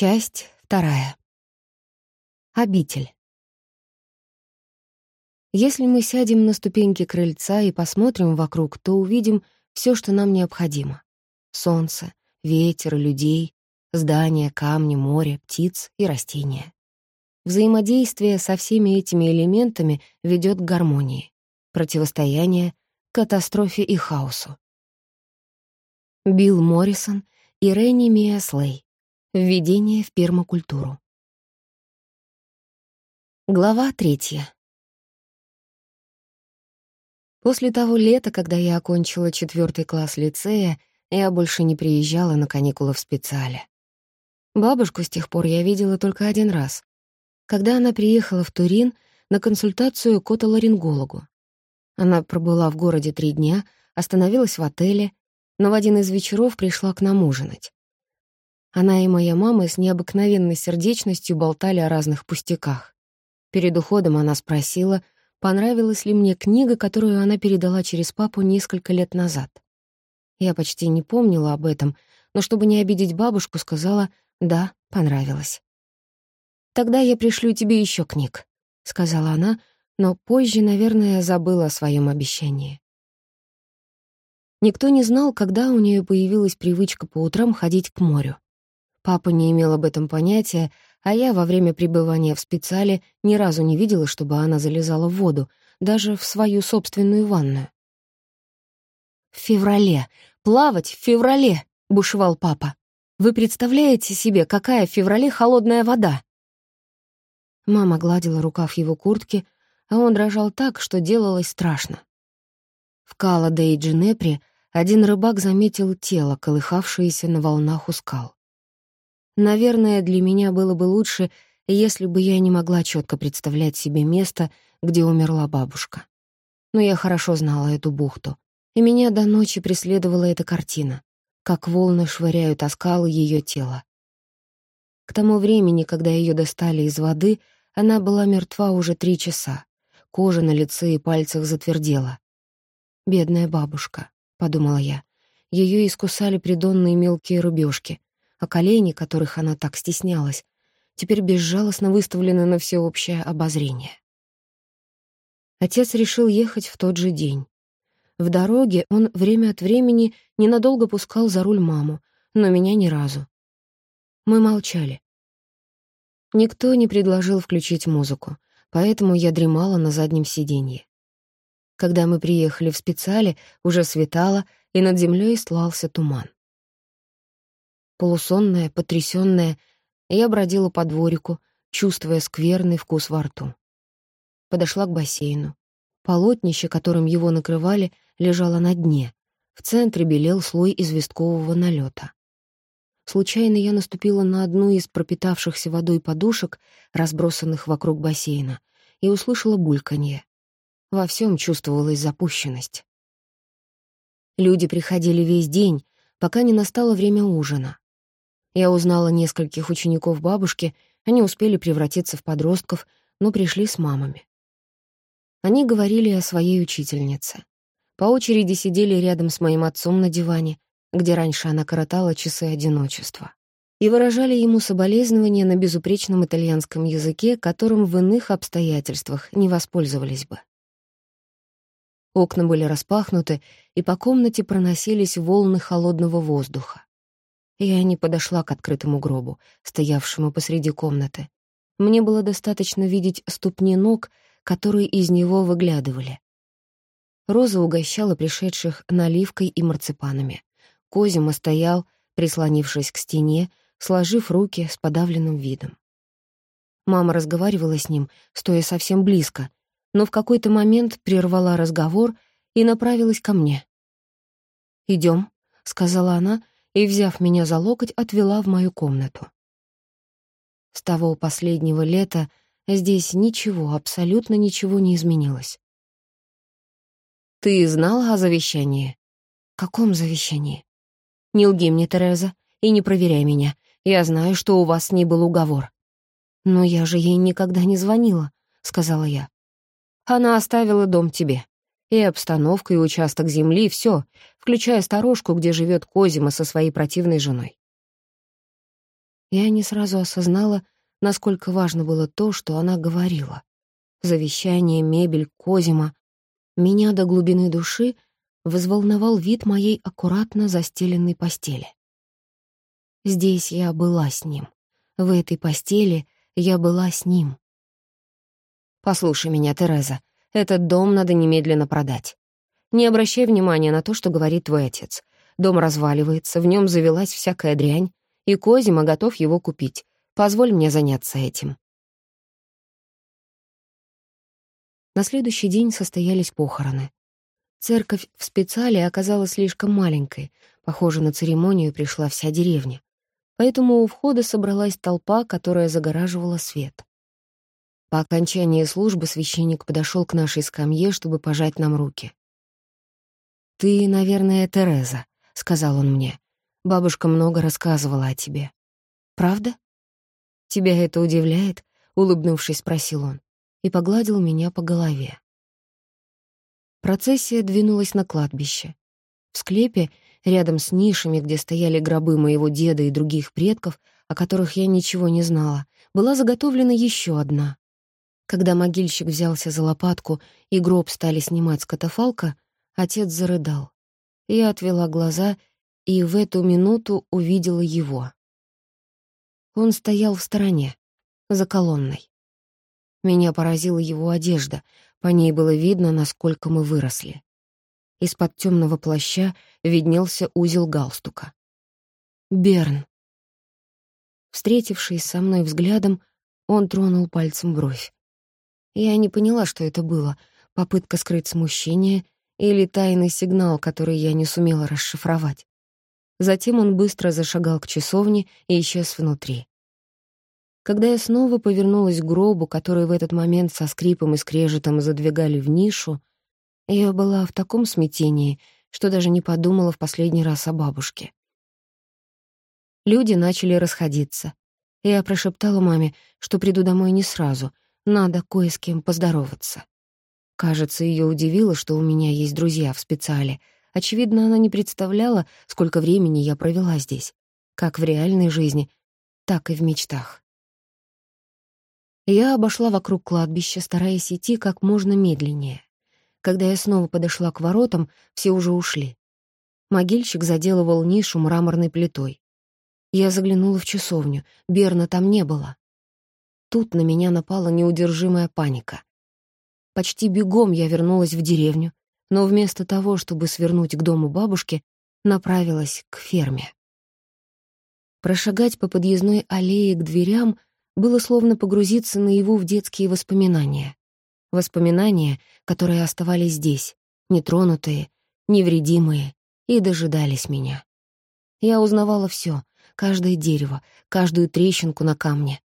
Часть вторая. Обитель. Если мы сядем на ступеньки крыльца и посмотрим вокруг, то увидим все, что нам необходимо. Солнце, ветер, людей, здания, камни, море, птиц и растения. Взаимодействие со всеми этими элементами ведет к гармонии, противостояние, катастрофе и хаосу. Билл Моррисон и Ренни Мия Слей. Введение в пермакультуру. Глава третья. После того лета, когда я окончила четвертый класс лицея, я больше не приезжала на каникулы в специале. Бабушку с тех пор я видела только один раз, когда она приехала в Турин на консультацию к отоларингологу. Она пробыла в городе три дня, остановилась в отеле, но в один из вечеров пришла к нам ужинать. Она и моя мама с необыкновенной сердечностью болтали о разных пустяках. Перед уходом она спросила, понравилась ли мне книга, которую она передала через папу несколько лет назад. Я почти не помнила об этом, но чтобы не обидеть бабушку, сказала «да, понравилось». «Тогда я пришлю тебе еще книг», — сказала она, но позже, наверное, забыла о своем обещании. Никто не знал, когда у нее появилась привычка по утрам ходить к морю. Папа не имел об этом понятия, а я во время пребывания в специале ни разу не видела, чтобы она залезала в воду, даже в свою собственную ванную. «В феврале! Плавать в феврале!» — бушевал папа. «Вы представляете себе, какая в феврале холодная вода?» Мама гладила рукав его куртки, а он дрожал так, что делалось страшно. В Каладе и Джинепре один рыбак заметил тело, колыхавшееся на волнах у скал. Наверное, для меня было бы лучше, если бы я не могла четко представлять себе место, где умерла бабушка. Но я хорошо знала эту бухту, и меня до ночи преследовала эта картина, как волны швыряют о скалы ее тело. К тому времени, когда ее достали из воды, она была мертва уже три часа. Кожа на лице и пальцах затвердела. «Бедная бабушка», — подумала я. Ее искусали придонные мелкие рубежки, а колени, которых она так стеснялась, теперь безжалостно выставлены на всеобщее обозрение. Отец решил ехать в тот же день. В дороге он время от времени ненадолго пускал за руль маму, но меня ни разу. Мы молчали. Никто не предложил включить музыку, поэтому я дремала на заднем сиденье. Когда мы приехали в специале, уже светало, и над землей слался туман. Полусонная, потрясённая, я бродила по дворику, чувствуя скверный вкус во рту. Подошла к бассейну. Полотнище, которым его накрывали, лежало на дне. В центре белел слой известкового налета. Случайно я наступила на одну из пропитавшихся водой подушек, разбросанных вокруг бассейна, и услышала бульканье. Во всем чувствовалась запущенность. Люди приходили весь день, пока не настало время ужина. Я узнала нескольких учеников бабушки, они успели превратиться в подростков, но пришли с мамами. Они говорили о своей учительнице. По очереди сидели рядом с моим отцом на диване, где раньше она коротала часы одиночества, и выражали ему соболезнования на безупречном итальянском языке, которым в иных обстоятельствах не воспользовались бы. Окна были распахнуты, и по комнате проносились волны холодного воздуха. Я не подошла к открытому гробу, стоявшему посреди комнаты. Мне было достаточно видеть ступни ног, которые из него выглядывали. Роза угощала пришедших наливкой и марципанами. Козима стоял, прислонившись к стене, сложив руки с подавленным видом. Мама разговаривала с ним, стоя совсем близко, но в какой-то момент прервала разговор и направилась ко мне. «Идем», — сказала она, и, взяв меня за локоть, отвела в мою комнату. С того последнего лета здесь ничего, абсолютно ничего не изменилось. «Ты знала о завещании?» «Каком завещании?» «Не лги мне, Тереза, и не проверяй меня. Я знаю, что у вас с ней был уговор». «Но я же ей никогда не звонила», — сказала я. Она оставила дом тебе. И обстановка, и участок земли, и все, включая сторожку, где живет Козима со своей противной женой. Я не сразу осознала, насколько важно было то, что она говорила. Завещание, мебель, Козима. Меня до глубины души взволновал вид моей аккуратно застеленной постели. Здесь я была с ним. В этой постели я была с ним. «Послушай меня, Тереза, этот дом надо немедленно продать. Не обращай внимания на то, что говорит твой отец. Дом разваливается, в нем завелась всякая дрянь, и Козима готов его купить. Позволь мне заняться этим». На следующий день состоялись похороны. Церковь в специале оказалась слишком маленькой. Похоже, на церемонию пришла вся деревня. Поэтому у входа собралась толпа, которая загораживала свет. По окончании службы священник подошел к нашей скамье, чтобы пожать нам руки. «Ты, наверное, Тереза», — сказал он мне. «Бабушка много рассказывала о тебе». «Правда?» «Тебя это удивляет?» — улыбнувшись, спросил он и погладил меня по голове. Процессия двинулась на кладбище. В склепе, рядом с нишами, где стояли гробы моего деда и других предков, о которых я ничего не знала, была заготовлена еще одна. Когда могильщик взялся за лопатку и гроб стали снимать с катафалка, отец зарыдал. Я отвела глаза и в эту минуту увидела его. Он стоял в стороне, за колонной. Меня поразила его одежда, по ней было видно, насколько мы выросли. Из-под темного плаща виднелся узел галстука. «Берн». Встретившись со мной взглядом, он тронул пальцем бровь. Я не поняла, что это было — попытка скрыть смущение или тайный сигнал, который я не сумела расшифровать. Затем он быстро зашагал к часовне и исчез внутри. Когда я снова повернулась к гробу, который в этот момент со скрипом и скрежетом задвигали в нишу, я была в таком смятении, что даже не подумала в последний раз о бабушке. Люди начали расходиться. Я прошептала маме, что приду домой не сразу, надо кое с кем поздороваться. Кажется, ее удивило, что у меня есть друзья в специале. Очевидно, она не представляла, сколько времени я провела здесь, как в реальной жизни, так и в мечтах. Я обошла вокруг кладбища, стараясь идти как можно медленнее. Когда я снова подошла к воротам, все уже ушли. Могильщик заделывал нишу мраморной плитой. Я заглянула в часовню, Берна там не было. Тут на меня напала неудержимая паника. Почти бегом я вернулась в деревню, но вместо того, чтобы свернуть к дому бабушки, направилась к ферме. Прошагать по подъездной аллее к дверям было словно погрузиться наяву в детские воспоминания. Воспоминания, которые оставались здесь, нетронутые, невредимые, и дожидались меня. Я узнавала все, каждое дерево, каждую трещинку на камне.